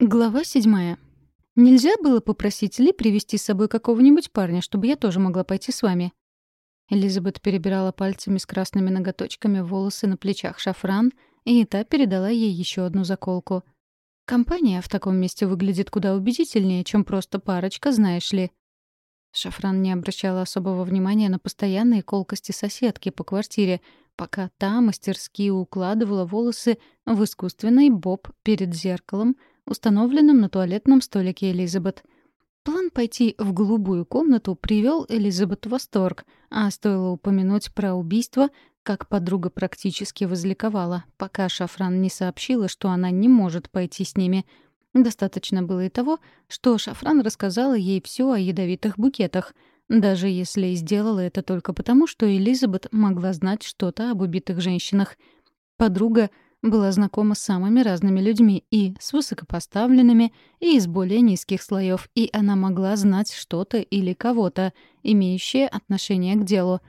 Глава седьмая. Нельзя было попросить Ли привести с собой какого-нибудь парня, чтобы я тоже могла пойти с вами. Элизабет перебирала пальцами с красными ноготочками волосы на плечах шафран, и та передала ей еще одну заколку. Компания в таком месте выглядит куда убедительнее, чем просто парочка, знаешь ли. Шафран не обращала особого внимания на постоянные колкости соседки по квартире, пока та мастерски укладывала волосы в искусственный боб перед зеркалом — установленном на туалетном столике Элизабет. План пойти в голубую комнату привел Элизабет в восторг, а стоило упомянуть про убийство, как подруга практически возликовала, пока Шафран не сообщила, что она не может пойти с ними. Достаточно было и того, что Шафран рассказала ей все о ядовитых букетах, даже если и сделала это только потому, что Элизабет могла знать что-то об убитых женщинах. Подруга — была знакома с самыми разными людьми, и с высокопоставленными, и из более низких слоев, и она могла знать что-то или кого-то, имеющее отношение к делу.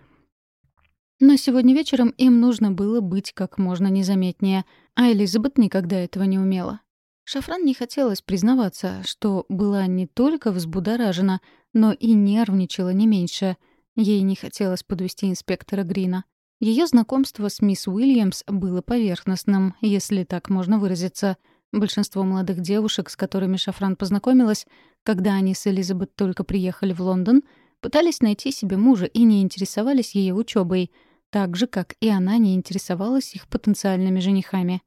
Но сегодня вечером им нужно было быть как можно незаметнее, а Элизабет никогда этого не умела. Шафран не хотелось признаваться, что была не только взбудоражена, но и нервничала не меньше. Ей не хотелось подвести инспектора Грина. Ее знакомство с мисс Уильямс было поверхностным, если так можно выразиться. Большинство молодых девушек, с которыми Шафран познакомилась, когда они с Элизабет только приехали в Лондон, пытались найти себе мужа и не интересовались ее учебой, так же, как и она не интересовалась их потенциальными женихами.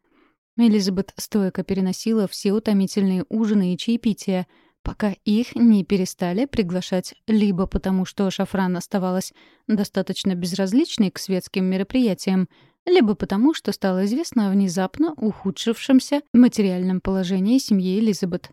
Элизабет стойко переносила все утомительные ужины и чаепития — пока их не перестали приглашать либо потому, что Шафран оставалась достаточно безразличной к светским мероприятиям, либо потому, что стало известно о внезапно ухудшившемся материальном положении семьи Элизабет.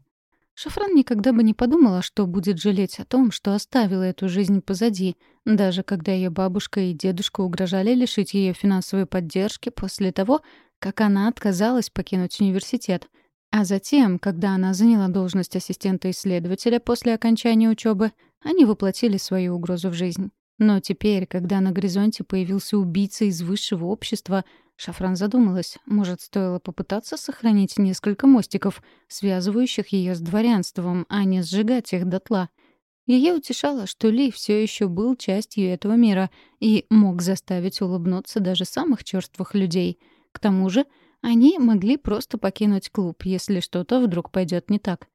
Шафран никогда бы не подумала, что будет жалеть о том, что оставила эту жизнь позади, даже когда ее бабушка и дедушка угрожали лишить ее финансовой поддержки после того, как она отказалась покинуть университет — а затем, когда она заняла должность ассистента-исследователя после окончания учебы, они воплотили свою угрозу в жизнь. Но теперь, когда на горизонте появился убийца из высшего общества, Шафран задумалась, может, стоило попытаться сохранить несколько мостиков, связывающих ее с дворянством, а не сжигать их дотла. Ее утешало, что Ли все еще был частью этого мира и мог заставить улыбнуться даже самых черствых людей. К тому же они могли просто покинуть клуб, если что-то вдруг пойдет не так.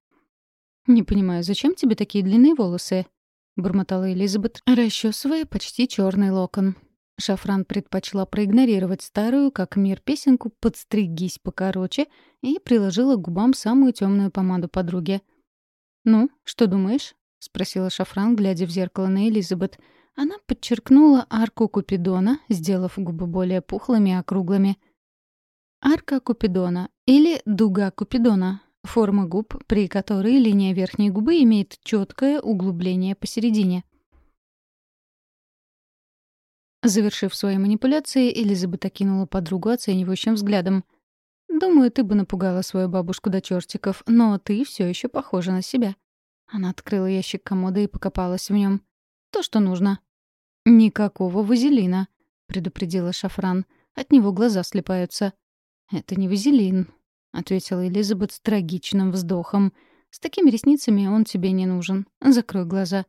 «Не понимаю, зачем тебе такие длинные волосы?» — бормотала Элизабет, расчесывая почти черный локон. Шафран предпочла проигнорировать старую, как мир, песенку «Подстригись покороче» и приложила к губам самую темную помаду подруги. «Ну, что думаешь?» — спросила Шафран, глядя в зеркало на Элизабет. Она подчеркнула арку Купидона, сделав губы более пухлыми и округлыми. Арка Купидона или дуга Купидона — форма губ, при которой линия верхней губы имеет четкое углубление посередине. Завершив свои манипуляции, Элизабет окинула подругу оценивающим взглядом. «Думаю, ты бы напугала свою бабушку до чертиков, но ты все еще похожа на себя». Она открыла ящик комода и покопалась в нем. «То, что нужно». «Никакого вазелина», — предупредила Шафран. «От него глаза слепаются». «Это не вазелин», — ответила Элизабет с трагичным вздохом. «С такими ресницами он тебе не нужен. Закрой глаза».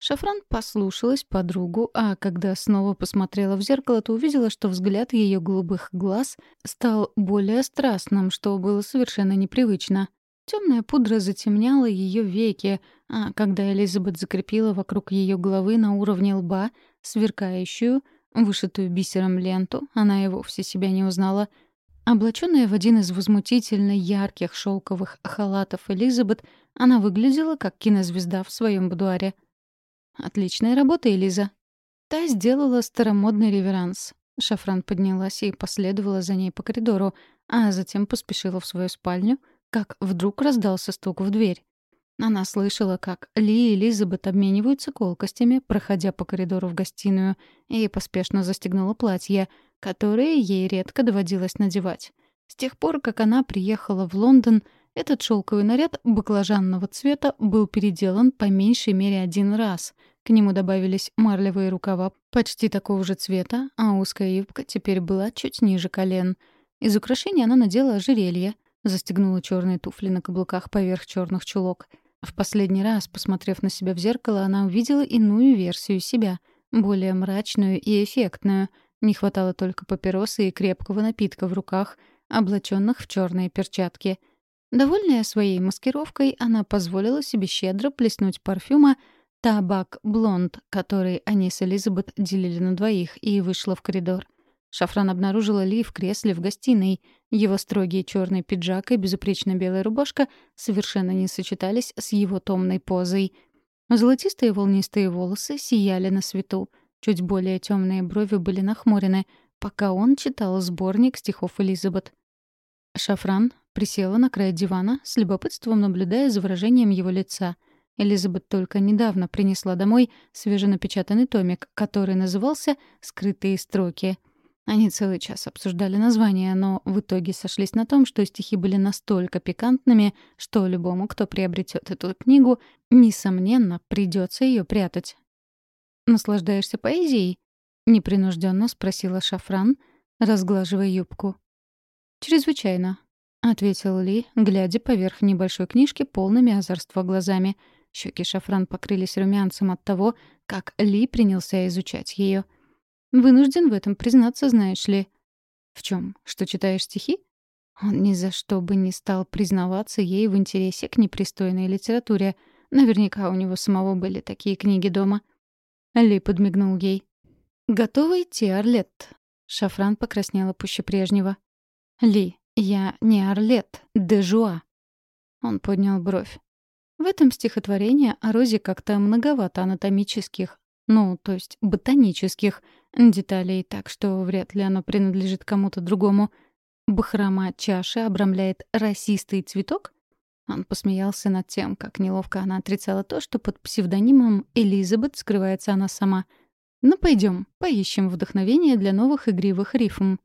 Шафран послушалась подругу, а когда снова посмотрела в зеркало, то увидела, что взгляд ее голубых глаз стал более страстным, что было совершенно непривычно. Темная пудра затемняла ее веки, а когда Элизабет закрепила вокруг ее головы на уровне лба сверкающую, вышитую бисером ленту, она и вовсе себя не узнала — Облаченная в один из возмутительно ярких шелковых халатов Элизабет, она выглядела как кинозвезда в своем будуаре. «Отличная работа, Элиза». Та сделала старомодный реверанс. Шафран поднялась и последовала за ней по коридору, а затем поспешила в свою спальню, как вдруг раздался стук в дверь. Она слышала, как Ли и Элизабет обмениваются колкостями, проходя по коридору в гостиную, и поспешно застегнула платье — которые ей редко доводилось надевать. С тех пор, как она приехала в Лондон, этот шелковый наряд баклажанного цвета был переделан по меньшей мере один раз. К нему добавились марлевые рукава почти такого же цвета, а узкая юбка теперь была чуть ниже колен. Из украшений она надела ожерелье, застегнула черные туфли на каблуках поверх черных чулок. В последний раз, посмотрев на себя в зеркало, она увидела иную версию себя, более мрачную и эффектную. Не хватало только папиросы и крепкого напитка в руках, облаченных в черные перчатки. Довольная своей маскировкой, она позволила себе щедро плеснуть парфюма «Табак Блонд», который они с Элизабет делили на двоих, и вышла в коридор. Шафран обнаружила Ли в кресле в гостиной. Его строгий черный пиджак и безупречно белая рубашка совершенно не сочетались с его томной позой. Золотистые волнистые волосы сияли на свету. Чуть более темные брови были нахмурены, пока он читал сборник стихов Элизабет. Шафран присела на край дивана, с любопытством наблюдая за выражением его лица. Элизабет только недавно принесла домой свеженапечатанный томик, который назывался «Скрытые строки». Они целый час обсуждали название, но в итоге сошлись на том, что стихи были настолько пикантными, что любому, кто приобретет эту книгу, несомненно, придется ее прятать. «Наслаждаешься поэзией?» — непринужденно спросила Шафран, разглаживая юбку. «Чрезвычайно», — ответил Ли, глядя поверх небольшой книжки полными озорства глазами. Щеки Шафран покрылись румянцем от того, как Ли принялся изучать ее. — Вынужден в этом признаться, знаешь ли. В чем? Что читаешь стихи? Он ни за что бы не стал признаваться ей в интересе к непристойной литературе. Наверняка у него самого были такие книги дома. Ли подмигнул ей. «Готова идти, Орлет?» Шафран покраснела пуще прежнего. «Ли, я не Орлет, Дежуа». Он поднял бровь. В этом стихотворении о Розе как-то многовато анатомических, ну, то есть ботанических деталей, так что вряд ли оно принадлежит кому-то другому. Бахрома чаши обрамляет расистый цветок? Он посмеялся над тем, как неловко она отрицала то, что под псевдонимом Элизабет скрывается она сама. «Ну, пойдем, поищем вдохновение для новых игривых рифм».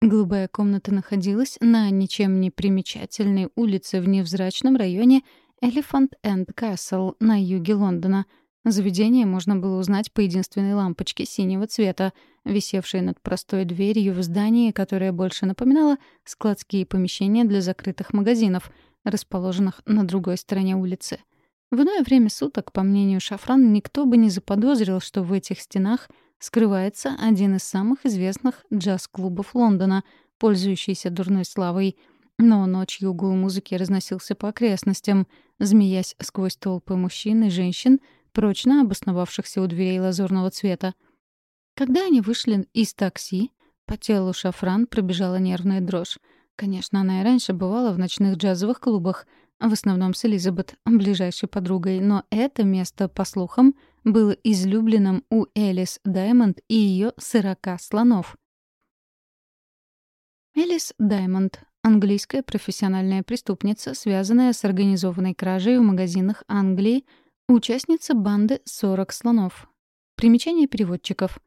Голубая комната находилась на ничем не примечательной улице в невзрачном районе Elephant End Castle на юге Лондона — Заведение можно было узнать по единственной лампочке синего цвета, висевшей над простой дверью в здании, которое больше напоминало складские помещения для закрытых магазинов, расположенных на другой стороне улицы. В иное время суток, по мнению Шафран, никто бы не заподозрил, что в этих стенах скрывается один из самых известных джаз-клубов Лондона, пользующийся дурной славой. Но ночью гул музыки разносился по окрестностям, змеясь сквозь толпы мужчин и женщин — прочно обосновавшихся у дверей лазурного цвета. Когда они вышли из такси, по телу Шафран пробежала нервная дрожь. Конечно, она и раньше бывала в ночных джазовых клубах, в основном с Элизабет, ближайшей подругой, но это место, по слухам, было излюбленным у Элис Даймонд и ее сорока слонов. Элис Даймонд — английская профессиональная преступница, связанная с организованной кражей в магазинах Англии — Участница банды «40 слонов». Примечание переводчиков.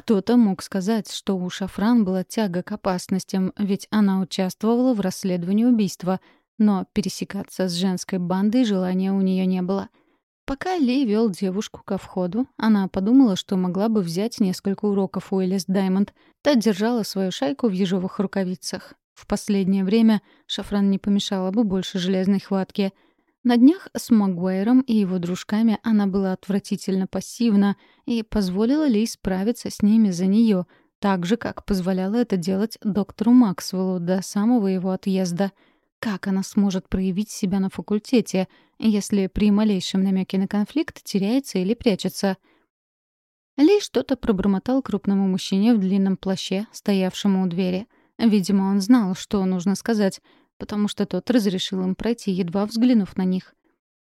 Кто-то мог сказать, что у Шафран была тяга к опасностям, ведь она участвовала в расследовании убийства, но пересекаться с женской бандой желания у нее не было. Пока Ли вел девушку ко входу, она подумала, что могла бы взять несколько уроков у Элис Даймонд. Та держала свою шайку в ежовых рукавицах. В последнее время Шафран не помешала бы больше железной хватки — на днях с Магуайром и его дружками она была отвратительно пассивна и позволила Ли справиться с ними за нее, так же, как позволяла это делать доктору Максвеллу до самого его отъезда. Как она сможет проявить себя на факультете, если при малейшем намеке на конфликт теряется или прячется? Ли что-то пробормотал крупному мужчине в длинном плаще, стоявшему у двери. Видимо, он знал, что нужно сказать — потому что тот разрешил им пройти, едва взглянув на них.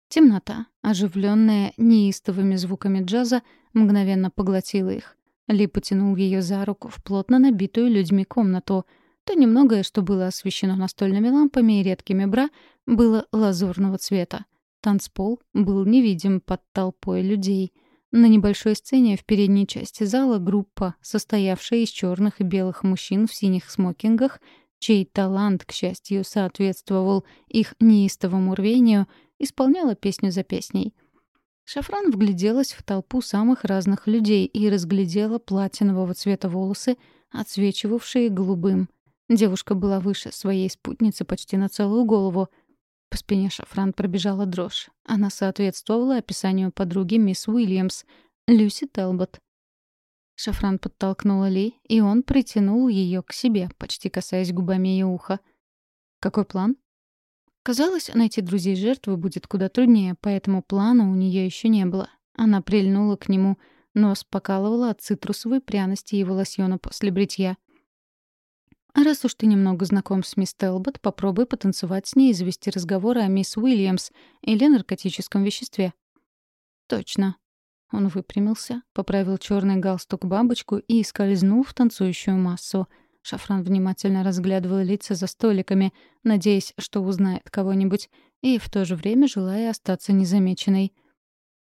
Темнота, оживленная неистовыми звуками джаза, мгновенно поглотила их. Ли потянул ее за руку в плотно набитую людьми комнату. То немногое, что было освещено настольными лампами и редкими бра, было лазурного цвета. Танцпол был невидим под толпой людей. На небольшой сцене в передней части зала группа, состоявшая из черных и белых мужчин в синих смокингах, чей талант, к счастью, соответствовал их неистовому рвению, исполняла песню за песней. Шафран вгляделась в толпу самых разных людей и разглядела платинового цвета волосы, отсвечивавшие голубым. Девушка была выше своей спутницы почти на целую голову. По спине Шафран пробежала дрожь. Она соответствовала описанию подруги мисс Уильямс, Люси Телбот. Шафран подтолкнула Ли, и он притянул ее к себе, почти касаясь губами ее уха. «Какой план?» Казалось, найти друзей жертвы будет куда труднее, поэтому плана у нее еще не было. Она прильнула к нему, нос покалывала от цитрусовой пряности его лосьона после бритья. «А раз уж ты немного знаком с мисс Телбот, попробуй потанцевать с ней и завести разговоры о мисс Уильямс или наркотическом веществе». «Точно», он выпрямился, поправил черный галстук-бабочку и скользнул в танцующую массу. Шафран внимательно разглядывал лица за столиками, надеясь, что узнает кого-нибудь, и в то же время желая остаться незамеченной.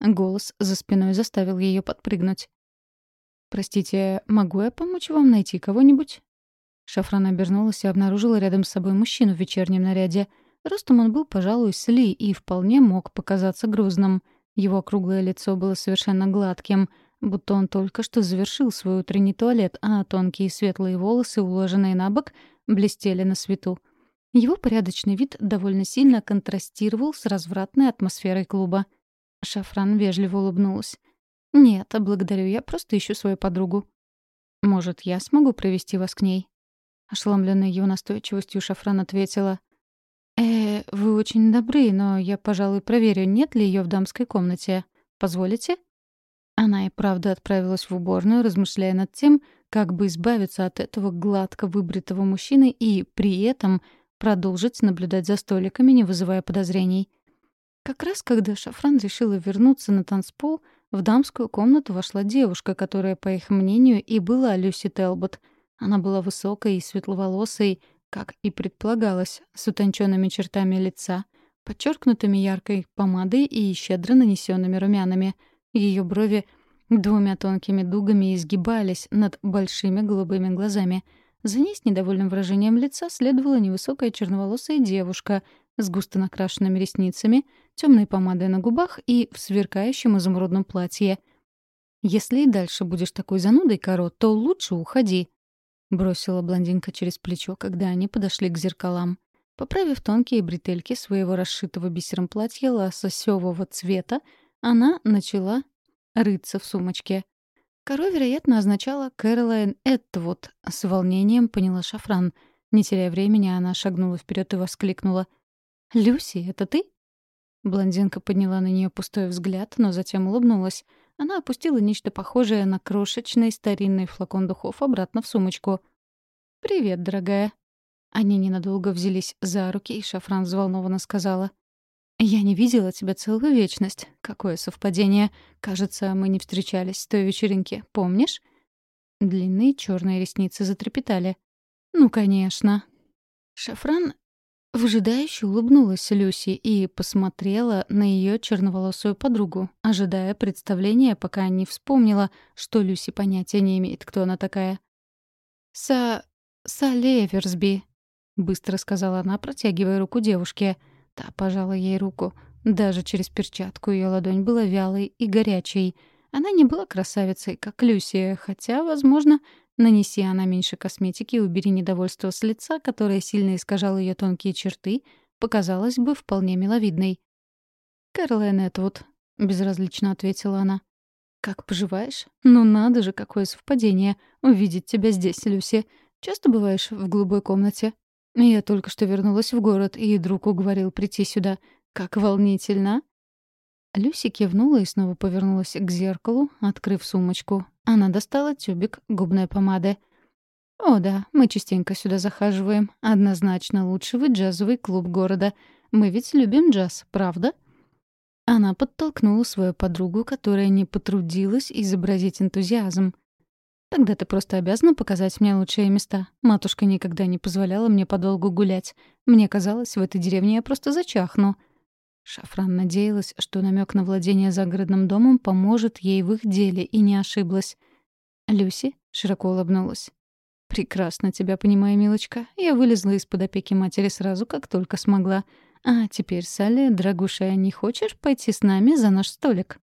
Голос за спиной заставил ее подпрыгнуть. «Простите, могу я помочь вам найти кого-нибудь?» Шафран обернулась и обнаружила рядом с собой мужчину в вечернем наряде. Ростом он был, пожалуй, с Ли и вполне мог показаться грузным — его круглое лицо было совершенно гладким, будто он только что завершил свой утренний туалет, а тонкие светлые волосы, уложенные на бок, блестели на свету. Его порядочный вид довольно сильно контрастировал с развратной атмосферой клуба. Шафран вежливо улыбнулась. «Нет, благодарю, я просто ищу свою подругу». «Может, я смогу провести вас к ней?» Ошеломленная его настойчивостью, Шафран ответила. «Э, вы очень добры, но я, пожалуй, проверю, нет ли ее в дамской комнате. Позволите?» Она и правда отправилась в уборную, размышляя над тем, как бы избавиться от этого гладко выбритого мужчины и при этом продолжить наблюдать за столиками, не вызывая подозрений. Как раз когда Шафран решила вернуться на танцпол, в дамскую комнату вошла девушка, которая, по их мнению, и была Люси Телбот. Она была высокой и светловолосой, как и предполагалось, с утонченными чертами лица, подчеркнутыми яркой помадой и щедро нанесенными румянами. Ее брови двумя тонкими дугами изгибались над большими голубыми глазами. За ней с недовольным выражением лица следовала невысокая черноволосая девушка с густо накрашенными ресницами, темной помадой на губах и в сверкающем изумрудном платье. «Если и дальше будешь такой занудой, Каро, то лучше уходи», — бросила блондинка через плечо, когда они подошли к зеркалам. Поправив тонкие бретельки своего расшитого бисером платья лососевого цвета, она начала рыться в сумочке. Коро, вероятно, означала «Кэролайн Эттвуд», — с волнением поняла Шафран. Не теряя времени, она шагнула вперед и воскликнула. «Люси, это ты?» Блондинка подняла на нее пустой взгляд, но затем улыбнулась. Она опустила нечто похожее на крошечный старинный флакон духов обратно в сумочку. «Привет, дорогая». Они ненадолго взялись за руки, и Шафран взволнованно сказала. «Я не видела тебя целую вечность. Какое совпадение. Кажется, мы не встречались с той вечеринки. Помнишь?» Длинные черные ресницы затрепетали. «Ну, конечно». Шафран Выжидающе улыбнулась Люси и посмотрела на ее черноволосую подругу, ожидая представления, пока не вспомнила, что Люси понятия не имеет, кто она такая. «Са... Са Леверсби», — быстро сказала она, протягивая руку девушке. Та пожала ей руку. Даже через перчатку ее ладонь была вялой и горячей. Она не была красавицей, как Люси, хотя, возможно, Нанеси она меньше косметики и убери недовольство с лица, которое сильно искажало ее тонкие черты, показалось бы вполне миловидной. «Кэролайн Этвуд», — безразлично ответила она. «Как поживаешь? Ну надо же, какое совпадение. Увидеть тебя здесь, Люси. Часто бываешь в голубой комнате?» «Я только что вернулась в город, и друг уговорил прийти сюда. Как волнительно!» Люси кивнула и снова повернулась к зеркалу, открыв сумочку. Она достала тюбик губной помады. «О да, мы частенько сюда захаживаем. Однозначно лучший джазовый клуб города. Мы ведь любим джаз, правда?» Она подтолкнула свою подругу, которая не потрудилась изобразить энтузиазм. «Тогда ты просто обязана показать мне лучшие места. Матушка никогда не позволяла мне подолгу гулять. Мне казалось, в этой деревне я просто зачахну». Шафран надеялась, что намек на владение загородным домом поможет ей в их деле, и не ошиблась. Люси широко улыбнулась. «Прекрасно тебя понимаю, милочка. Я вылезла из-под опеки матери сразу, как только смогла. А теперь, Салли, дорогуша, не хочешь пойти с нами за наш столик?»